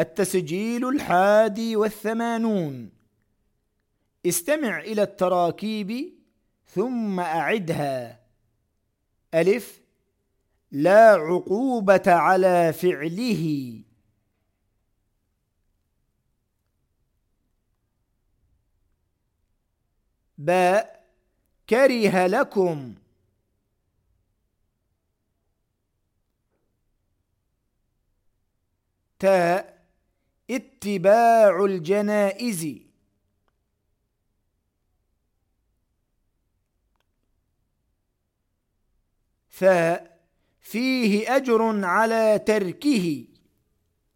التسجيل الحادي والثمانون. استمع إلى التراكيب ثم أعدها. ألف. لا عقوبة على فعله. باء. كره لكم. تاء. اتباع الجنائز. ثاء فيه أجر على تركه.